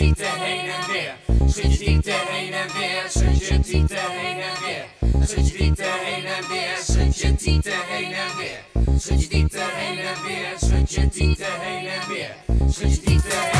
Schüttite hängen wir, Schüttite hängen wir, Schüttite hängen wir, Schüttite hängen wir, Schüttite hängen wir, Schüttite hängen wir, Schüttite hängen wir, Schüttite hängen wir.